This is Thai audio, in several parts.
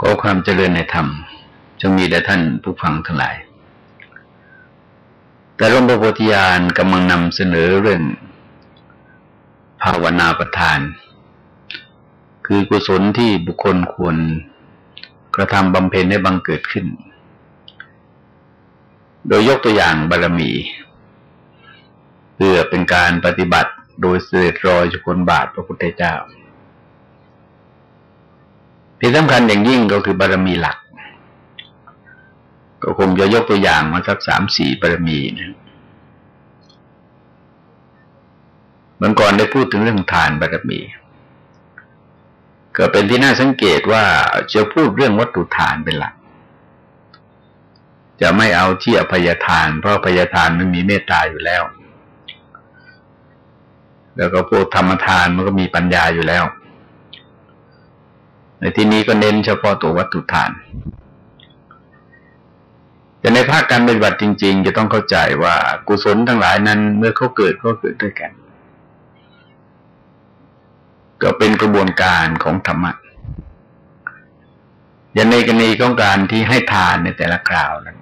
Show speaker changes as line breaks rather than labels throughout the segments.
ก็ความเจริญในธรรมจงมีแด่ท่านผู้ฟังทั้งหลาย แต่ร่มพระโพธิญาณกำลังนำเสนอเรื่อง ภาวนาประทาน คือกุศลที่บุคคลควรกระทำบำเพ็ญให้บังเกิดขึ้น โดยยกตัวอย่างบารรมี เพื่อเป็นการปฏิบัติโดยเสด็จรอยจุคนบาทพระพุทธเจ้า ที่สำคัญอย่างยิ่งก็คือบารมีหลัก ก็คงจะยกตัวอย่างมาสักสามสี่บารมีนะเมื่อก่อนได้พูดถึงเรื่องทานบารมี ก็เป็นที่น่าสังเกตว่าจะพูดเรื่องวัตถุทานเป็นหลัก จะไม่เอาที่อภัยทาน เพราะอภัยทานมันมีเมตตาอยู่แล้ว แล้วก็พวกธรรมทานมันก็มีปัญญาอยู่แล้ว ในที่นี้ก็เน้นเฉพาะตัววัตถุทาน แต่ในภาคการปฏิบัติจริง ๆ จะต้องเข้าใจว่ากุศลทั้งหลายนั้น เมื่อเขาเกิดก็เกิดด้วยกัน ก็เป็นกระบวนการของธรรมะอย่างในกรณีของการที่ให้ทานในแต่ละคราวนั้น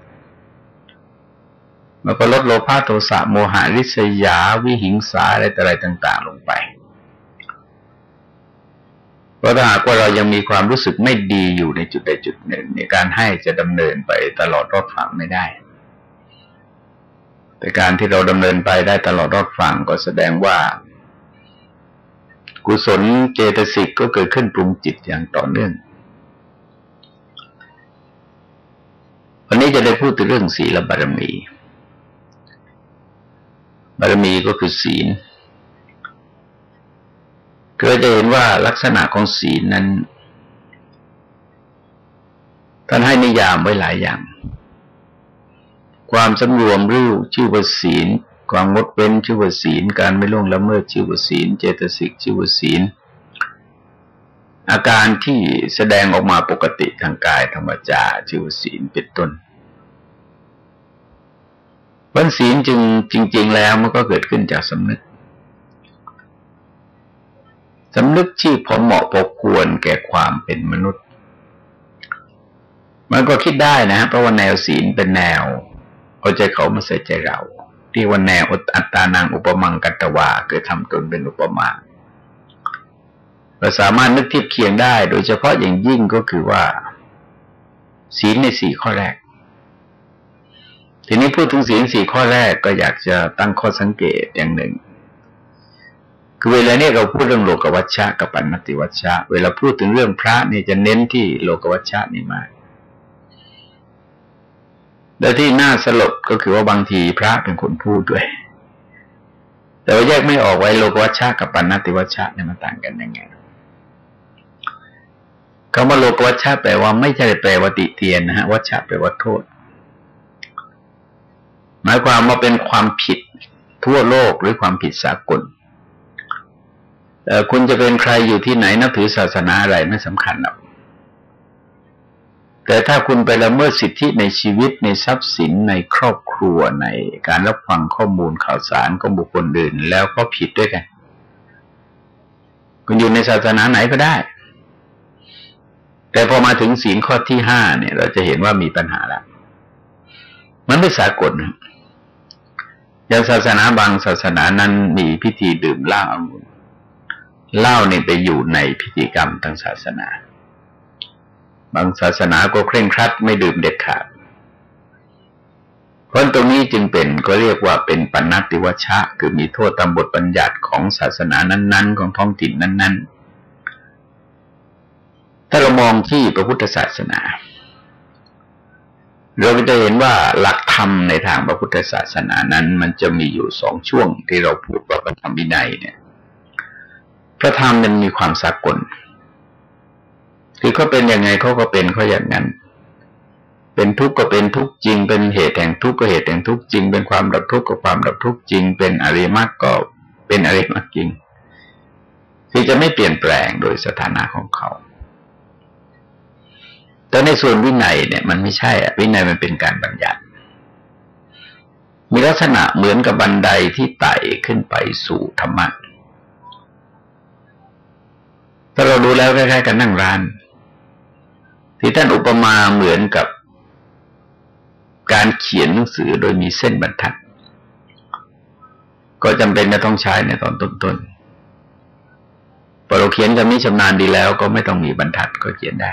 มันก็ลดโลภะโทสะโมหะริษยา วิหิงสาอะไรต่ออะไรต่าง ๆ ลงไป พราะถ้าหากว่าเรายังมีความรู้สึกไม่ดีอยู่ในจุดใดจุดหนึ่งในการให้จะดำเนินไปตลอดรอดฝั่งไม่ได้ แต่การที่เราดำเนินไปได้ตลอดรอดฝั่งก็แสดงว่า กุศลเจตสิกก็เกิดขึ้นปรุงจิตอย่างต่อเนื่อง วันนี้จะได้พูดถึงเรื่องศีลบารมี บารมีก็คือศีล ก็จะเห็นว่าลักษณะของศีลนั้นท่านให้นิยามไว้หลายอย่าง ความสำรวมรู้ชื่อว่าศีล ความงดเว้นชื่อว่าศีล การไม่ล่วงละเมิดชื่อว่าศีล เจตสิกชื่อว่าศีล อาการที่แสดงออกมาปกติทางกายธรรมจาชื่อว่าศีลเป็นต้นวันศีลจึงจริง ๆ แล้วมันก็เกิดขึ้นจากสำนึก สำนึกที่พอเหมาะพอควรแก่ความเป็นมนุษย์ มันก็คิดได้นะเพราะว่าแนวศีลเป็นแนวเอาใจเขามาใส่ใจเราที่ว่าแนวอัตตานางอุปมังกัตวาเกิดทำตนเป็นอุปมาเราสามารถนึกเทียบเคียงได้ โดยเฉพาะอย่างยิ่งก็คือว่า ศีลในสี่ข้อแรก ทีนี้พูดถึงศีลสี่ข้อแรกก็อยากจะตั้งข้อสังเกตอย่างหนึ่ง คือเวลาเนี่ยเราพูดเรื่องโลกวัชชะกับปัญติวัชชะ เวลาพูดถึงเรื่องพระเนี่ยจะเน้นที่โลกวัชชะนี่มาก และที่น่าสลดก็คือว่าบางทีพระเป็นคนพูดด้วย แต่ว่าแยกไม่ออกไว้โลกวัชชะกับปัญติวัชชะเนี่ยมันต่างกันยังไงคำว่าโลกวัชชะแปลว่าไม่ใช่แปลว่าติเตียนนะฮะวัชชะแปลว่าโทษ หมายความว่าเป็นความผิดทั่วโลกหรือความผิดสากล คุณจะเป็นใครอยู่ที่ไหนนับถือศาสนาอะไรไม่สำคัญหรอกแต่ถ้าคุณไปละเมิดสิทธิในชีวิตในทรัพย์สินในครอบครัวในการรับฟังข้อมูลข่าวสารของบุคคลอื่น แล้วก็ผิดด้วยกัน คุณอยู่ในศาสนาไหนก็ได้ แต่พอมาถึงศีลข้อที่ห้าเนี่ย เราจะเห็นว่ามีปัญหาแล้วมันไม่สากลอย่างศาสนาบางศาสนานั้นมีพิธีดื่มเหล้าองุ่น เหล้านี่ไปอยู่ในพิธีกรรมทางศาสนา บางศาสนาก็เคร่งครัดไม่ดื่มเด็ดขาดเพราะตรงนี้จึงเป็นก็เรียกว่าเป็นปัญติวชะ คือมีโทษตามบทบัญญัติของศาสนานั้น ๆ ของท้องถิ่นนั้น ๆ ถ้าเรามองที่พระพุทธศาสนาเราจะเห็นว่าหลักธรรมในทางพระพุทธศาสนานั้น มันจะมีอยู่สองช่วงที่เราพูดว่าพระธรรมวินัยเนี่ย พระธรรมมันมีความสากล คือเขาเป็นยังไงเขาก็เป็นเขาอย่างนั้น เป็นทุกข์ก็เป็นทุกข์จริง เป็นเหตุแห่งทุกข์ก็เหตุแห่งทุกข์จริง เป็นความดับทุกข์ก็ความดับทุกข์จริง เป็นอริมักก็เป็นอริมักจริง คือจะไม่เปลี่ยนแปลงโดยสถานะของเขา แต่ในส่วนวินัยเนี่ยมันไม่ใช่อะวินัยมันเป็นการบัญญัติมีลักษณะเหมือนกับบันไดที่ไต่ขึ้นไปสู่ธรรมะ ถ้าเราดูแล้วคล้ายๆกันนั่งร้าน ที่ท่านอุปมาเหมือนกับการเขียนหนังสือโดยมีเส้นบรรทัด ก็จำเป็นจะต้องใช้ในตอนต้นๆพอเราเขียนคำนี้ชำนาญดีแล้ว ก็ไม่ต้องมีบรรทัดก็เขียนได้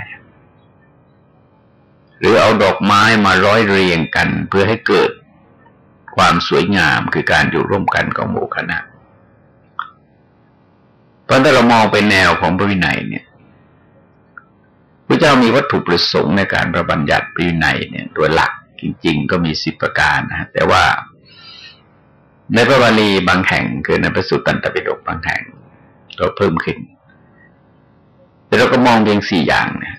หรือเอาดอกไม้มาร้อยเรียงกันเพื่อให้เกิดความสวยงามคือการอยู่ร่วมกันของหมู่คณะ ราะถ้าเรามองเป็นแนวของพระวินัยเนี่ยพระเจ้ามีวัตถุประสงค์ในการประบัญญัติพระวินัยเนี่ยโดยหลักจริง ๆ ก็มีสิบประการนะแต่ว่า ในพระบาลีบางแห่งคือในพระสุตตันตปิฎกบางแห่งก็เพิ่มขึ้น แต่เราก็มองเพียงสี่อย่างเนี่ย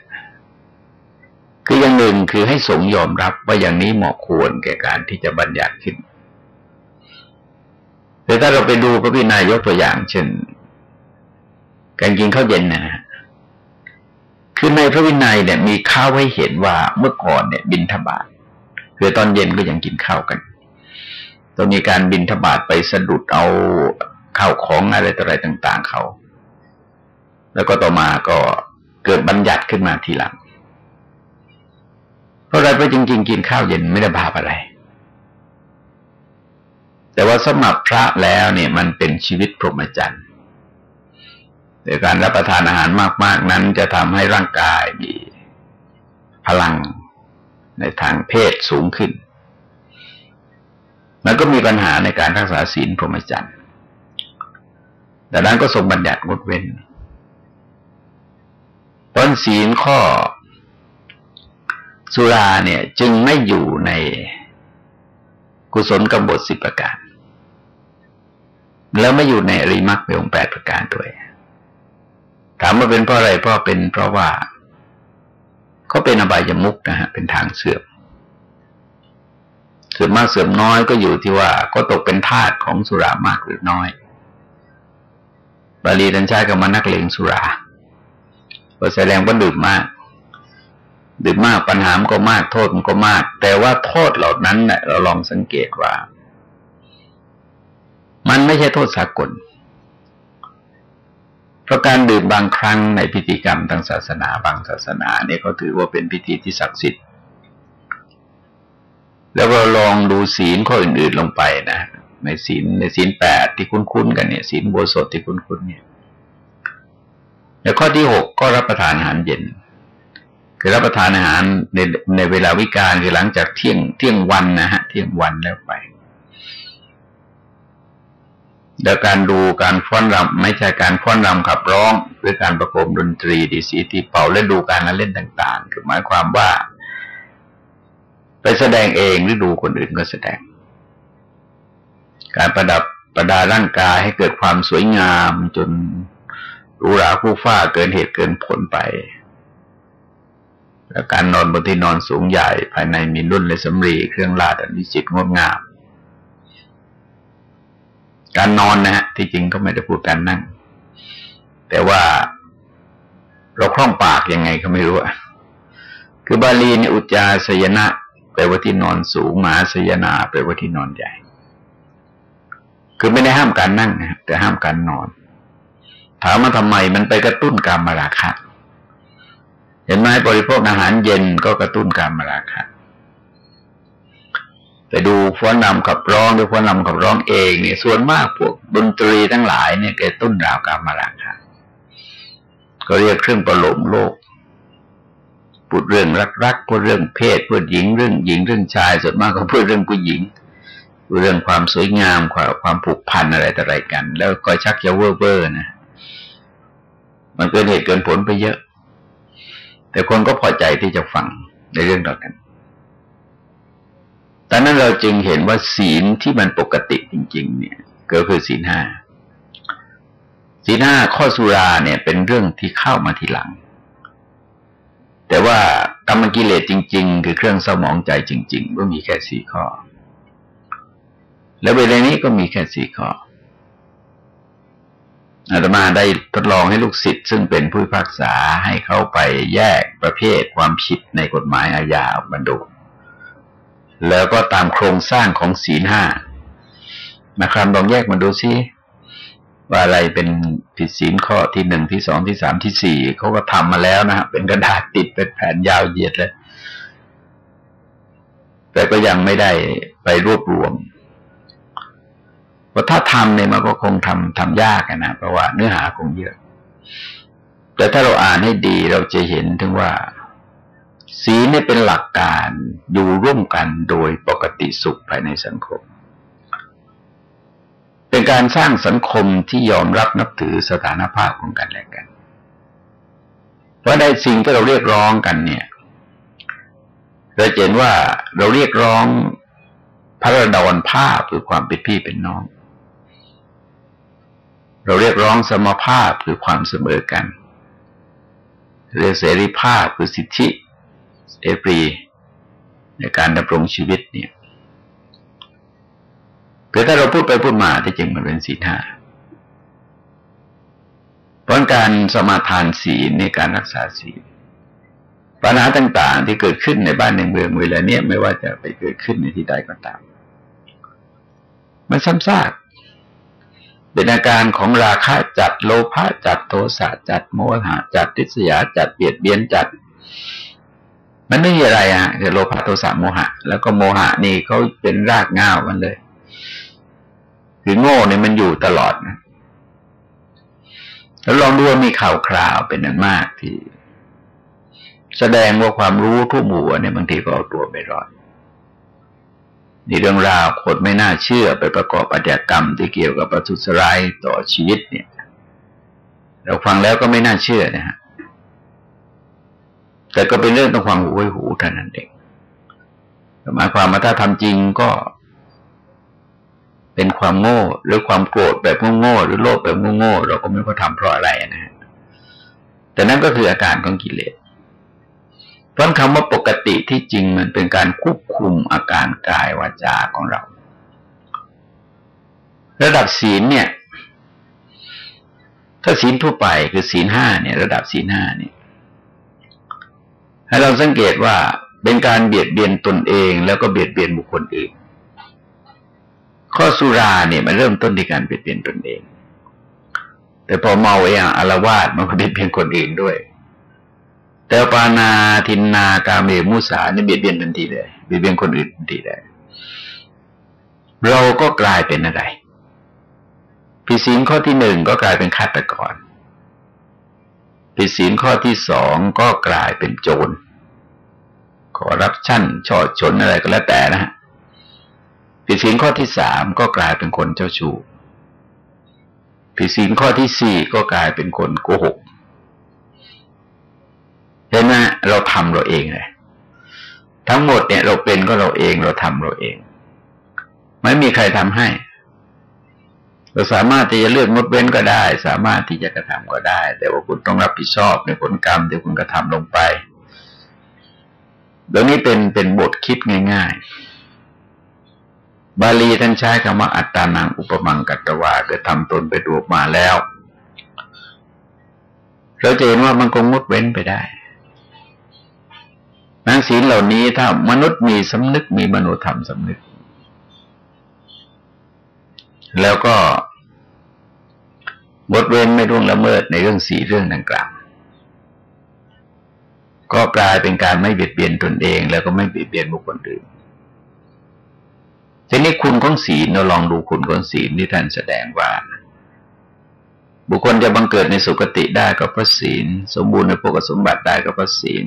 คืออย่างหนึ่งคือให้สงยอมรับว่าอย่างนี้เหมาะควรแก่การที่จะบัญญัติขึ้นแต่ถ้าเราไปดูพระพินัยยกตัวอย่างเช่น การกินข้าวเย็นนะฮะคือในพระวินัยเนี่ย มีข้าวให้เห็นว่าเมื่อก่อนเนี่ย บินทบาทคือตอนเย็นก็ยังกินข้าวกันต้องมีการบินทบาทไปสะดุดเอาข้าวของอะไรต่ออะไรต่าง ๆเขาแล้วก็ต่อมาก็เกิดบัญญัติขึ้นมาทีหลัง เพราะอะไรเพราะจริงๆกินข้าวเย็นไม่ได้บาปอะไร แต่ว่าสมับพระแล้วเนี่ยมันเป็นชีวิตพรหมจรรย์ แต่การรับประทานอาหารมาก ๆ นั้นจะทำให้ร่างกายมีพลังในทางเพศสูงขึ้นมันก็มีปัญหาในการรักษาศีลพรหมจรรย์ดังนั้นก็ทรงบัญญัติงดเว้น ต้นศีลข้อ สุราเนี่ย จึงไม่อยู่ในกุศลกำบทสิบประการ แล้วไม่อยู่ในอริมักเป็นองแปดประการด้วย ถามว่าเป็นเพราะอะไรเพราะเป็นเพราะว่าเขาเป็นอบายมุกนะฮะเป็นทางเสื่อมเสื่อมมากเสื่อมน้อยก็อยู่ที่ว่า ก็ตกเป็นทาสของสุรามากหรือน้อย บาลีดันชายก็มานักเลงสุราก็แสดงว่าดื่มมาก ดื่มมากปัญหามันก็มากโทษมันก็มาก แต่ว่าโทษเหล่านั้นเนี่ยเราลองสังเกตว่า มันไม่ใช่โทษสากล ราะการดื่มบางครั้งในพิธีกรรมทางศาสนาบางศาสนาเนี่ยเขาถือว่าเป็นพิธีที่ศักดิ์สิทธิ์ แล้วเราลองดูศีลข้ออื่น ๆลงไปนะ ในศีลในศีลแปดที่คุ้นๆกันเนี่ยศีลโบสถที่คุ้นๆเนี่ยแล้วข้อที่หกก็รับประทานอาหารเย็น คือรับประทานอาหารในในเวลาวิกาลคือหลังจากเที่ยงเที่ยงวันนะฮะเที่ยงวันแล้วไป แล้วการดูการฟ้อนรำไม่ใช่การฟ้อนรำขับร้องหรือการประโคมดนตรีดีสีตีเป่าและดูการเล่นต่าง ๆ คือหมายความว่า ไปแสดงเองหรือดูคนอื่นก็แสดง การประดับประดาร่างกายให้เกิดความสวยงามจนรูหราคู่ฟ้าเกินเหตุเกินผลไป และการนอนบนที่นอนสูงใหญ่ภายในมีรุ่นและสำรีเครื่องลาดอันวิจิตรงดงาม การนอนนะฮะที่จริงก็ไม่ได้พูดการนั่ง แต่ว่าเราคล่องปากยังไงก็ไม่รู้อะคือบาลีเนี่ยอุจจาสยนะแปลว่าที่นอนสูงหมาสยนาแปลว่าที่นอนใหญ่ คือไม่ได้ห้ามการนั่งนะแต่ห้ามการนอน ถามมาทำไมมันไปกระตุ้นการมาราคะ เห็นไหมบริโภคอาหารเย็นก็กระตุ้นการมาราคะ ไปดูฟ้อนนำขับร้องหรือฟ้อนนำขับร้องเองเนี่ยส่วนมากพวกดนตรีทั้งหลายเนี่ยเกระตุ้นราวการมาราคะก็เรียกเครื่องประโลมโลกพูดเรื่องรักๆพูดเรื่องเพศพูดหญิงเรื่องหญิงเรื่องชายส่วนมากก็พูดเรื่องผู้หญิงพูดเรื่องความสวยงามความความผูกพันอะไรต่ออะไรกัน แล้วก็ชักจะเวอร์เวอร์นะมันเกินเหตุเกินผลไปเยอะ แต่คนก็พอใจที่จะฟังในเรื่องต่อกัน ตอนนั้นเราจึงเห็นว่าศีลที่มันปกติจริง ๆ เนี่ยก็คือศีลห้าศีลห้าข้อสุราเนี่ย เป็นเรื่องที่เข้ามาทีหลัง แต่ว่ากรรมกิเลสจริง ๆ คือเครื่องสมองใจจริง ๆ ก็มีแค่สี่ข้อ แล้วเวลานี้ก็มีแค่สี่ข้ออาตมาได้ทดลองให้ลูกศิษย์ซึ่งเป็นผู้พิพากษาให้เขาไปแยกประเภทความผิดในกฎหมายอาญาบรรดุ แล้วก็ตามโครงสร้างของศีลห้านะครับลองแยกมาดูซิว่าอะไรเป็นผิดศีลข้อที่หนึ่งที่สองที่สามที่สี่เขาก็ทำมาแล้วนะฮะเป็นกระดาษติดเป็นแผ่นยาวเหยียดเลยแต่ก็ยังไม่ได้ไปรวบรวมว่าถ้าทำเนี่ยมันก็คงทำทำยากนะเพราะว่าเนื้อหาคงเยอะ แต่ถ้าเราอ่านให้ดีเราจะเห็นถึงว่า สีเนี่ยเป็นหลักการอยู่ร่วมกันโดยปกติสุขภายในสังคม เป็นการสร้างสังคมที่ยอมรับนับถือสถานภาพของกันและกัน เพราะในสิ่งที่เราเรียกร้องกันเนี่ยเราเห็นว่าเราเรียกร้องพระระดอนภาพคือความเป็นพี่เป็นน้อง เราเรียกร้องสมภาพคือความเสมอกันเรียกเสรีภาพคือสิทธิ เอปรีในการดำรงชีวิตเนี่ยคือถ้าเราพูดไปพูดมาที่จริงมันเป็นสีท่าเพราะการสมาทานศีลในการรักษาศีลปัญหาต่างๆ ที่เกิดขึ้นในบ้านในเมืองเวลาเนี้ยไม่ว่าจะไปเกิดขึ้นในที่ใดก็ตาม มันซ้ำซากเป็นอาการของราคะจัดโลภะจัดโทสะจัดโมหะจัดทิษยาจัดเบียดเบียนจัด มันไม่มีอะไรอะคือโลภะโทสะโมหะ แล้วก็โมหะนี่เขาเป็นรากง่าวมันเลย คือโง่เนี่ยมันอยู่ตลอดนะแล้วลองดูว่ามีข่าวคราวเป็นอันมากที่ แสดงว่าความรู้ทุกหมู่เนี่ยบางทีก็เอาตัวไปรอดนี่เรื่องราวคนไม่น่าเชื่อไปประกอบปฏิกรรมที่เกี่ยวกับประทุษร้ายต่อชีวิตเนี่ย เราฟังแล้วก็ไม่น่าเชื่อนะฮะ แต่ก็เป็นเรื่องต้องความหูไว้หูเท่านั้นเองหมายความว่าถ้าทำจริงก็ เป็นความโง่ หรือความโกรธแบบโง่ๆหรือโลภแบบโง่ๆเราก็ไม่ก็ทำเพราะอะไรนะฮะแต่นั่นก็คืออาการของกิเลสเพราะคำว่าปกติที่จริงมันเป็นการควบคุมอาการกายวาจาของเรา ระดับศีลเนี่ย ถ้าศีลทั่วไปคือศีลห้าเนี่ย ระดับศีลห้าเนี่ย ให้เราสังเกตว่าเป็นการเบียดเบียนตนเองแล้วก็เบียดเบียนบุคคลอื่น ข้อสุราเนี่ยมันเริ่มต้นที่การเบียดเบียนตนเอง แต่พอเมาเองอารวาสมันก็เบียดเบียนคนอื่นด้วย แต่ปานาทินนากาเมมุสาเนี่ยเบียดเบียนทันทีเลยเบียดเบียนคนอื่นทันทีเลยเราก็กลายเป็นอะไรผิดศีลข้อที่หนึ่งก็กลายเป็นฆาตกร ผิดศีลข้อที่สองก็กลายเป็นโจรขอรับชั่นช่อชนอะไรก็แล้วแต่นะฮะผิดศีลข้อที่สามก็กลายเป็นคนเจ้าชู้ผิดศีลข้อที่สี่ก็กลายเป็นคนโกหกเห็นไหมเราทำเราเองเลยทั้งหมดเนี่ยเราเป็นก็เราเองเราทำเราเอง ไม่มีใครทำให้ เราสามารถที่จะเลือกงดเว้นก็ได้ สามารถที่จะกระทำก็ได้ แต่ว่าคุณต้องรับผิดชอบในผลกรรมที่คุณกระทำลงไปเดี๋ยวนี้เป็นเป็นบทคิดง่าย ๆ บาลีท่านใช้คำว่าอัตตานังอุปมังกัตวาเกิดทำตนไปดูมาแล้ว เราจะเห็นว่ามันคงงดเว้นไปได้นั้นศีลเหล่านี้ถ้ามนุษย์มีสำนึกมีมโนธรรมสำนึก แล้วก็บทเว้นไม่ร่วงละเมิดในเรื่องสีเรื่องดังกล่าวก็กลายเป็นการไม่เบียดเบียนตนเอง แล้วก็ไม่เบียดเบียนบุคคลอื่นทีนี้คุณของศีลเราลองดูคุณของศีลที่ท่านแสดงว่า บุคคลจะบังเกิดในสุคติได้ก็เพราะศีล สมบูรณ์ในพกสมบัติได้ก็เพราะศีล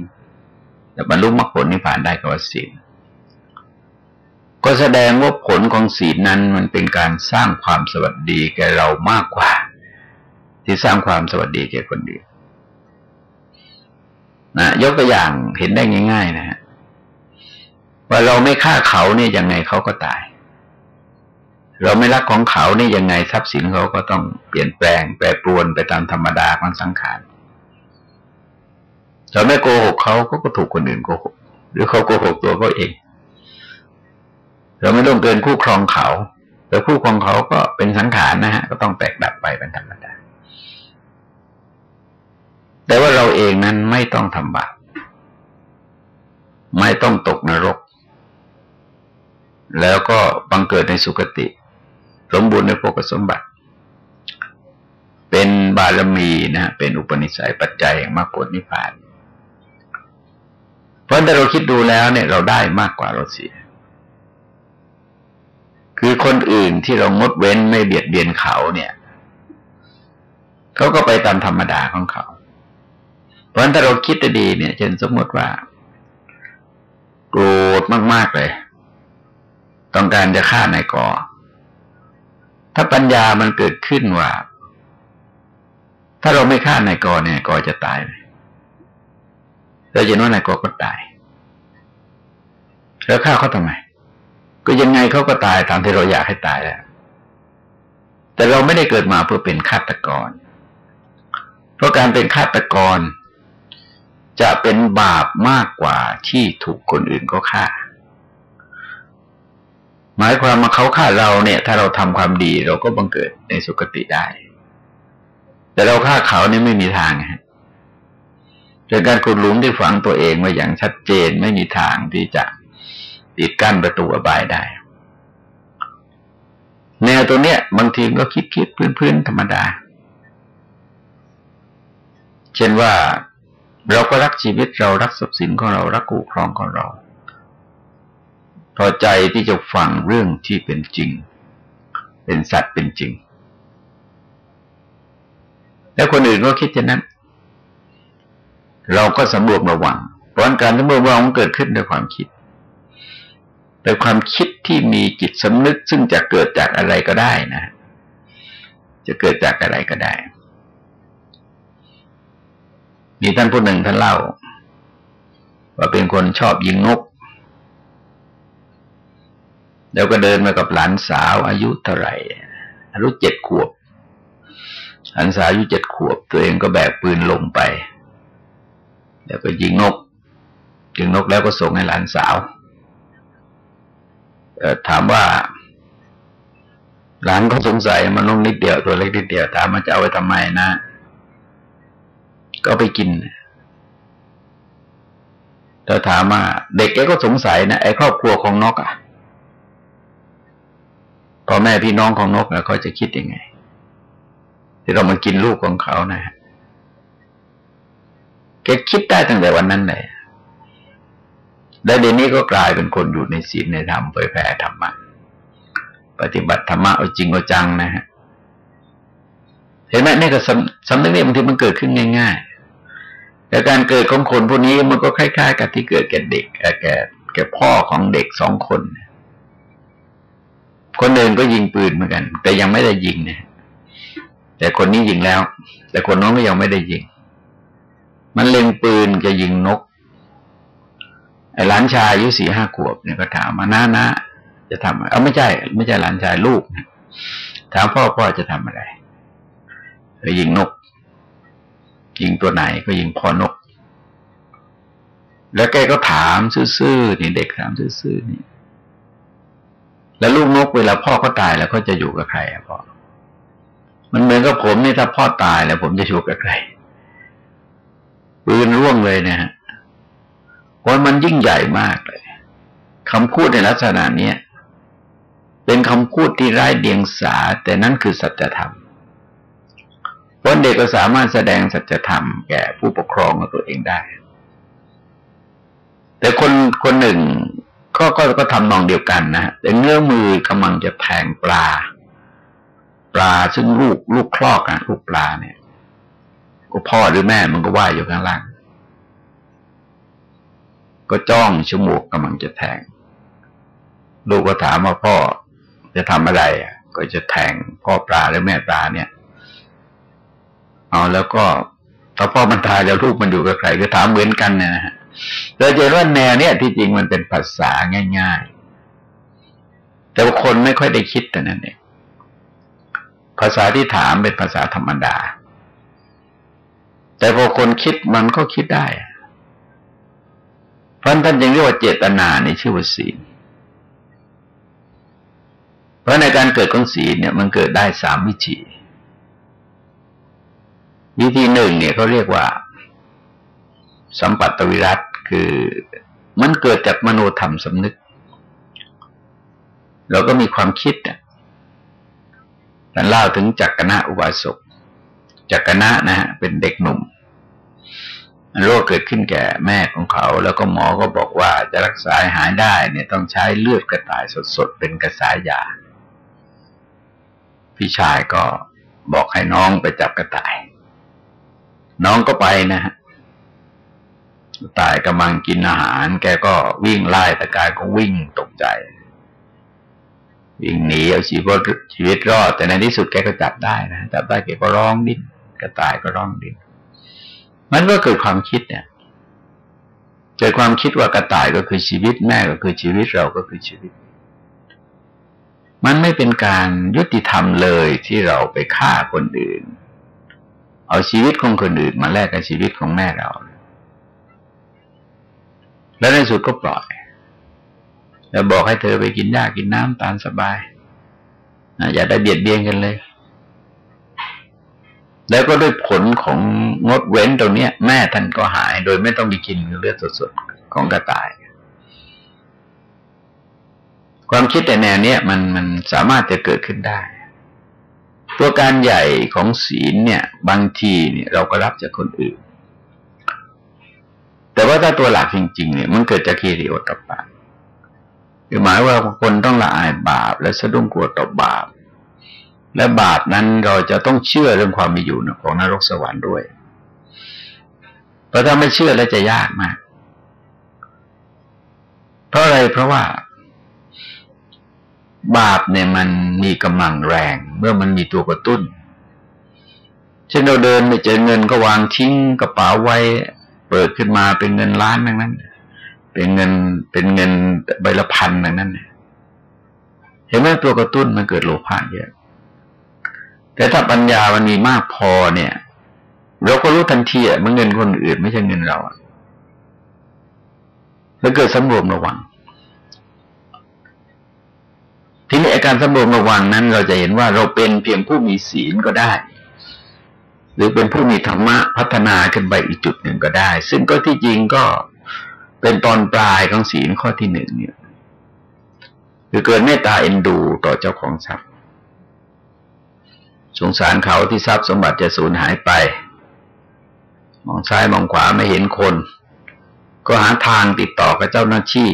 จะบรรลุมรรคผลนิพพานได้ก็ว่าศีล ก็แสดงว่าผลของศีลนั้นมันเป็นการสร้างความสวัสดีแก่เรามากกว่า ที่สร้างความสวัสดีแก่คนอื่นนะยกตัวอย่างเห็นได้ง่าย ๆ นะฮะว่าเราไม่ฆ่าเขาเนี่ยยังไงเขาก็ตาย เราไม่รักของเขาเนี่ยยังไงทรัพย์สินเขาก็ต้องเปลี่ยนแปลงแปรปรวนไปตามธรรมดาของสังขารเราไม่โกหกเขาก็ถูกคนอื่นโกหก หรือเขาโกหกตัวเขาเอง เราไม่ต้องเกินคู่ครองเขา แต่คู่ครองเขาก็เป็นสังขารนะฮะ ก็ต้องแตกดับไปเป็นธรรมดา แต่ว่าเราเองนั้นไม่ต้องทำบาป ไม่ต้องตกนรก แล้วก็บังเกิดในสุคติ สมบูรณ์ในพวกสมบัติ เป็นบารมีนะ เป็นอุปนิสัยปัจจัยแห่งมรรคผลนิพพาน เพราะถ้าเราคิดดูแล้วเนี่ยเราได้มากกว่าเราเสีย คือคนอื่นที่เรางดเว้นไม่เบียดเบียนเขาเนี่ยเขาก็ไปตามธรรมดาของเขา เพราะฉะนั้นถ้าเราคิดดีเนี่ย เช่นสมมติว่า โกรธมากๆเลย ต้องการจะฆ่านายกอ ถ้าปัญญามันเกิดขึ้นว่า ถ้าเราไม่ฆ่านายกอเนี่ยกอจะตายเราจะนว่านายกอก็ตาย แล้วฆ่าเขาทำไม ก็ยังไงเขาก็ตายตามที่เราอยากให้ตายแล้วแต่เราไม่ได้เกิดมาเพื่อเป็นฆาตกร เพราะการเป็นฆาตกร จะเป็นบาปมากกว่าที่ถูกคนอื่นก็ฆ่า หมายความว่าเขาฆ่าเราเนี่ย ถ้าเราทำความดีเราก็บังเกิดในสุคติได้ แต่เราฆ่าเขาเนี่ยไม่มีทางฮะเป็นการขุดหลุมที่ฝังตัวเองมาอย่างชัดเจนไม่มีทางที่จะ ปิดกั้นประตูอบายได้ แนวตัวเนี้ย บางทีก็คิดคิดพื้นๆธรรมดา เช่นว่าเราก็รักชีวิตเรารักทรัพย์สินของเรารักกูครองของเรา พอใจที่จะฟังเรื่องที่เป็นจริง เป็นสัตว์เป็นจริง แล้วคนอื่นก็คิดเช่นนั้น เราก็สำรวมระวังเพราะการสำรวมระวังเกิดขึ้นด้วยความคิด แต่ความคิดที่มีจิตสำนึกซึ่งจะเกิดจากอะไรก็ได้นะ จะเกิดจากอะไรก็ได้ มีท่านผู้หนึ่งท่านเล่า ว่าเป็นคนชอบยิงนก แล้วก็เดินมากับหลานสาวอายุเท่าไหร่อายุเจ็ดขวบหลานสาวอายุเจ็ดขวบ ตัวเองก็แบกปืนลงไป แล้วก็ยิงนกยิงนกแล้วก็ส่งให้หลานสาว ถามว่า หลานก็สงสัยมันนกนิดเดียวตัวเล็กนิดเดียวถามมันจะเอาไปทำไมนะ ก็ไปกินแต่ถามว่าเด็กแกก็สงสัยนะไอ้ครอบครัวของนกอะพ่อแม่พี่น้องของนกนะเขาจะคิดยังไง ที่เรามากินลูกของเขานะแกคิดได้ตั้งแต่วันนั้นเลย และเดี๋ยวนี้ก็กลายเป็นคนอยู่ในศีลในธรรมเผยแผ่ธรรมะปฏิบัติธรรมะเอาจริงเอาจังนะฮะเห็นไหมนี่ก็สำนึกนี่บางทีมันเกิดขึ้นง่ายๆแต่การเกิดของคนพวกนี้มันก็คล้าย ๆ กับที่เกิดแก่เด็กแก่แก่พ่อของเด็กสองคน คนเดินก็ยิงปืนเหมือนกัน แต่ยังไม่ได้ยิงเนี่ยแต่คนนี้ยิงแล้ว แต่คนน้องก็ยังไม่ได้ยิง มันเล็งปืนจะยิงนก หลานชายอายุสี่ห้าขวบเนี่ยก็ถามมาน้านะจะทำเอาไม่ใช่ ไม่ใช่หลานชายลูกถามพ่อพ่อจะทำอะไรจะยิงนก ยิงตัวไหนก็ยิงพอนก แล้วแกก็ถามซื่อๆนี่เด็กถามซื่อๆนี่ แล้วลูกนกเวลาพ่อเขาตายแล้วเขาจะอยู่กับใครอะพ่อมันเหมือนกับผมนี่ถ้าพ่อตายแล้วผมจะอยู่กับใครปืนร่วงเลยนะฮะ เพราะมันยิ่งใหญ่มากเลยคำพูดในลักษณะเนี้ยเป็นคำพูดที่ไร้เดียงสา แต่นั่นคือสัจธรรมพราะเด็กก็สามารถแสดงสัจธรรมแก่ผู้ปกครองของตัวเองได้ แต่คนคนหนึ่งก็ก็ก็ทำนองเดียวกันนะแต่เงื้อมือกำลังจะแทงปลา ปลาซึ่งลูกลูกคลอกอะลูกปลาเนี่ยก็พ่อหรือแม่มันก็ว่ายอยู่ข้างล่าง ก็จ้องชั่วโมกกำลังจะแทง ลูกก็ถามว่าพ่อจะทำอะไรก็จะแทงพ่อปลาหรือแม่ปลาเนี่ย เอาแล้วก็ถ้าพ่อมันตายแล้วลูกมันอยู่กับใครก็ถามเหมือนกันเนี่ยนะฮะเราจะว่าแนวเนี้ยที่จริงมันเป็นภาษาง่าย ๆ แต่ว่าคนไม่ค่อยได้คิดแต่นั้นเองภาษาที่ถามเป็นภาษาธรรมดา แต่พอคนคิดมันก็คิดได้ พราะท่านจึงเรียกว่าเจตนาในชื่อว่าศีล เพราะในการเกิดของศีลเนี่ยมันเกิดได้สามวิธี วิธีหนึ่งเนี่ยเขาเรียกว่า สัมปัตตวิรัตคือมันเกิดจากมโนธรรมสำนึก เราก็มีความคิดอะท่นเล่าถึงจักรณะอุบาสกจักรนะนะฮะเป็นเด็กหนุ่ม โรคเกิดขึ้นแก่แม่ของเขา แล้วก็หมอก็บอกว่าจะรักษาหายได้เนี่ยต้องใช้เลือดกระต่ายสดๆ เป็นกระสายยา พี่ชายก็บอกให้น้องไปจับกระต่าย น้องก็ไปนะฮะกระต่ายกำลังกินอาหาร แกก็วิ่งไล่แต่กายก็วิ่งตกใจ วิ่งหนีเอาชีวิตชีวิตรอด แต่ในที่สุดแกก็จับได้นะจับได้แกก็ร้องดิ้นกระต่ายก็ร้องดิ้น มันก็เกิดความคิดเนี่ยเกิดความคิดว่ากระต่ายก็คือชีวิตแม่ก็คือชีวิตเราก็คือชีวิต มันไม่เป็นการยุติธรรมเลยที่เราไปฆ่าคนอื่น เอาชีวิตของคนอื่นมาแลกกับชีวิตของแม่เรา แล้วในสุดก็ปล่อย แล้วบอกให้เธอไปกินหญ้ากินน้ำตามสบายอย่าได้เบียดเบียนกันเลย แล้วก็ด้วยผลของงดเว้นตรงนี้แม่ท่านก็หาย โดยไม่ต้องไปกินเลือดสดๆของกระต่าย ความคิดแต่แนวเนี้ยมันมันสามารถจะเกิดขึ้นได้ ตัวการใหญ่ของศีลเนี่ย บางทีเนี่ยเราก็รับจากคนอื่น แต่ว่าถ้าตัวหลักจริง ๆ เนี่ย มันเกิดจากคีริโอตปะคือหมายว่าคนต้องละอายบาป และสะดุ้งกลัวต่อบาป และบาปนั้นเราจะต้องเชื่อเรื่องความมีอยู่ของนรกสวรรค์ด้วย เพราะถ้าไม่เชื่อแล้วจะยากมาก เพราะอะไรเพราะว่า บาปเนี่ยมันมีกำลังแรง เมื่อมันมีตัวกระตุ้น เช่นเราเดินไปเจอเงินก็วางทิ้งกระเป๋าไว้ เปิดขึ้นมาเป็นเงินล้านนั้นนั้น เป็นเงินเป็นเงินใบละพันนั้นนั้น เห็นไหมตัวกระตุ้นมันเกิดโลภะเยอะ แต่ถ้าปัญญามันมีมากพอเนี่ย เราก็รู้ทันทีอะมันเงินคนอื่นไม่ใช่เงินเราแล้วเกิดสำรวมระวัง ทีนี้อาการสำรวมระวังนั้น เราจะเห็นว่าเราเป็นเพียงผู้มีศีลก็ได้ หรือเป็นผู้มีธรรมะพัฒนาขึ้นไปอีกจุดหนึ่งก็ได้ ซึ่งก็ที่จริงก็เป็นตอนปลายของศีลข้อที่หนึ่งเนี่ย คือเกิดเมตตาเอ็นดูต่อเจ้าของทรัพย์ สงสารเขาที่ทรัพย์สมบัติจะสูญหายไป มองซ้ายมองขวาไม่เห็นคน ก็หาทางติดต่อกับเจ้าหน้าที่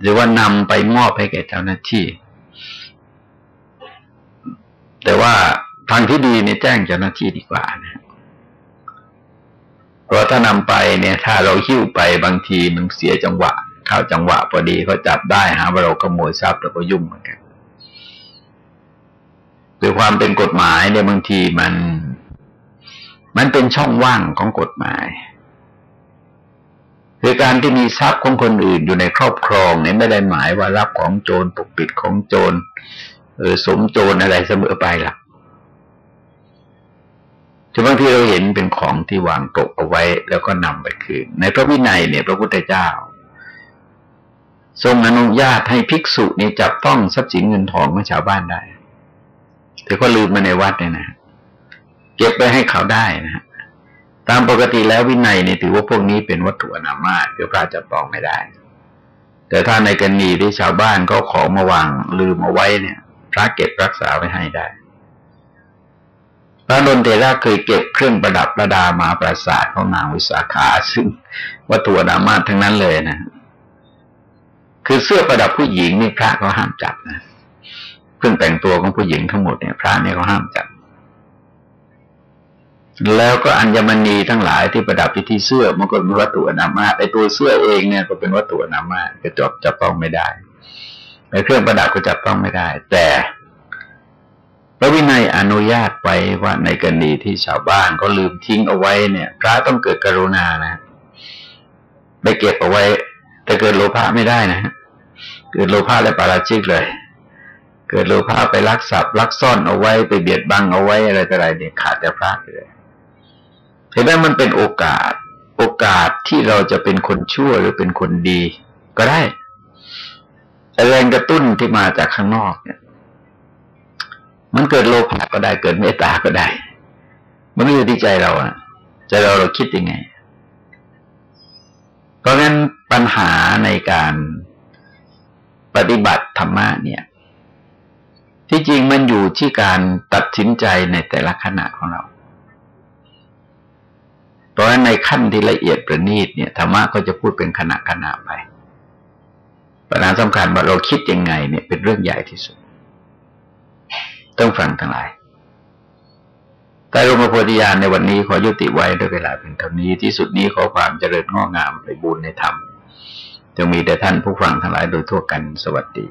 หรือว่านำไปมอบให้แก่เจ้าหน้าที่ แต่ว่าทางที่ดีเนี่ยแจ้งเจ้าหน้าที่ดีกว่านะเพราะถ้านำไปเนี่ย ถ้าเราหิ้วไปบางทีมันเสียจังหวะ เข้าจังหวะพอดีเขาจับได้หาว่าเราขโมยทรัพย์แล้วก็ยุ่งเหมือนกัน คือความเป็นกฎหมายเนี่ยบางทีมัน มันเป็นช่องว่างของกฎหมายคือการที่มีทรัพย์ของคนอื่นอยู่ในครอบครองเนี่ยไม่ได้หมายว่ารับของโจรปกปิดของโจรเออสมโจรอะไรเสมอไปล่ะจะบางทีเราเห็นเป็นของที่วางตกเอาไว้แล้วก็นำไปคืนในพระวินัยเนี่ย พระพุทธเจ้า ทรงอนุญาตให้ภิกษุเนี่ยจับต้องทรัพย์สินเงินทองของชาวบ้านได้ แต่ก็ลืมมาในวัดเนี่ยนะเก็บไปให้เขาได้นะฮะตามปกติแล้ววินัยเนี่ยถือว่าพวกนี้เป็นวัตถุอนามาตเดี๋ยวพระจะต้องไม่ได้ แต่ถ้าในกรณีที่ชาวบ้านเขาของมาวางลืมเอาไว้เนี่ย พระเก็บรักษาไว้ให้ได้ พระนนเทระเคยเก็บเครื่องประดับประดามาปราสาทของนางวิสาขาซึ่งวัตถุอนามาตทั้งนั้นเลยนะ คือเสื้อประดับผู้หญิงนี่พระก็ห้ามจับนะ เครื่องแต่งตัวของผู้หญิงทั้งหมดเนี่ยพระเนี่ยเขาห้ามจับแล้วก็อัญมณีทั้งหลายที่ประดับพิธีเสื้อมันก็เป็นวัตถุอนามาไอตัวเสื้อเองเนี่ยก็เป็นวัตถุอนามาก็จับจับต้องไม่ได้ในเครื่องประดับก็จับต้องไม่ได้ แต่พระวินัยอนุญาตไปว่าในกรณีที่ชาวบ้านก็ลืมทิ้งเอาไว้เนี่ย พระต้องเกิดกรุณานะไปเก็บเอาไว้ แต่เกิดโลภะไม่ได้นะเกิดโลภะและปาราชิกเลย เกิดโลภะไปลักทรัพย์ลักซ่อนเอาไว้ไปเบียดบังเอาไว้อะไรต่ออะไรเนี่ยขาดแต่พระเลยเห็นไหมมันเป็นโอกาส โอกาสที่เราจะเป็นคนชั่วหรือเป็นคนดี ก็ได้แรงกระตุ้นที่มาจากข้างนอกเนี่ย มันเกิดโลภะก็ได้เกิดเมตตาก็ได้ มันไม่อยู่ที่ใจเราอะใจเราเราคิดยังไง เพราะงั้นปัญหาในการปฏิบัติธรรมะเนี่ย ที่จริงมันอยู่ที่การตัดสินใจในแต่ละขณะของเรา เพราะฉะนั้นในขั้นที่ละเอียดประณีตเนี่ยธรรมะก็จะพูดเป็นขณะขณะไปปัญหาสำคัญว่าเราคิดยังไงเนี่ยเป็นเรื่องใหญ่ที่สุด ต้องฟังทั้งหลายแต่รมโพธิญาณในวันนี้ขอยุติไว้ด้วยเวลาเป็นเท่านี้ที่สุดนี้ขอความเจริญงอกงามไปบูรณนธรรมจงมีแด่ท่านผู้ฟังทั้งหลายโดยทั่วกันสวัสดี